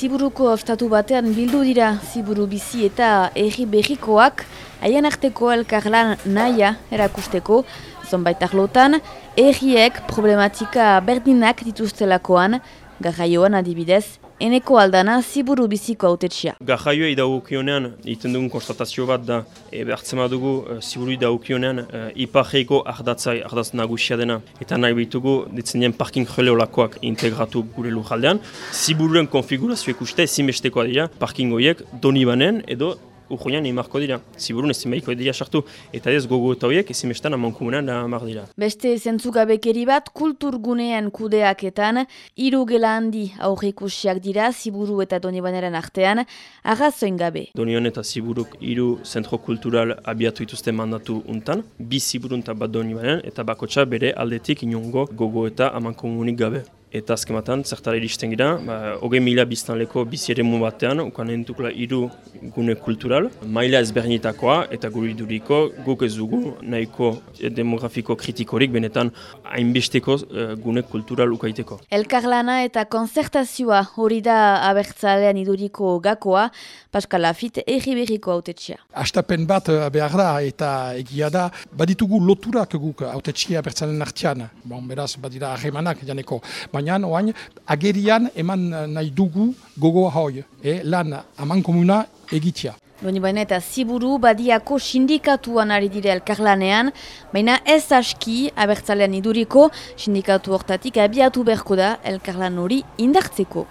Ziburuko ostatu batean bildu dira ziburu bizi eta erri berrikoak. Haien arteko elkarlan naia erakusteko, zonbait arlotan, erriek problematika berdinak dituztelakoan, garraioan adibidez, eneko aldana ziburu biziko autetxia. Garraioa idagokionean, iten dugun konstatazio bat da, e, behartzen badugu e, ziburu idagokionean e, iparreiko ardatzai, ardatz nagusia dena, eta nahi behitugu ditzen parking jole olakoak integratu gure lujaldean. Zibururen konfigurazio ikuste ezinbestekoa dira, parking horiek doni banen edo urgoian imarko dira. Ziburun ezin behiko dira sartu, eta ez gogo eta horiek ezin bestan da amar dira. Beste zentzugabekeri bat kulturgunean kudeaketan, hiru gela handi aurreikusiak dira ziburu eta doni baneren artean, arrazoin gabe. Donion eta ziburuk hiru zentro kultural abiatu ituzte mandatu untan, bi ziburun eta bat doni banen, eta bakotsa bere aldetik inongo gogo eta aman komunik gabe. Eta azkematan, zertara iristen gira, ba, hogei mila biztanleko bizi ere batean, ukan entukla iru gune kultural, maila ezberdinetakoa eta guri duriko guk ez dugu nahiko demografiko kritikorik benetan hainbesteko uh, gune kultural ukaiteko. Elkarlana eta konzertazioa hori da abertzalean iduriko gakoa, Pascal Lafit erri berriko autetxia. Astapen bat eh, behar da eta egia da, baditugu loturak guk autetxia abertzalean artian, bon, beraz badira ahemanak janeko, baina oain agerian eman nahi dugu gogo hoi, e, lan aman komuna egitea. Doni baina eta ziburu badiako sindikatuan ari dire elkarlanean, baina ez aski abertzalean iduriko sindikatu hortatik abiatu berko da elkarlan hori indartzeko.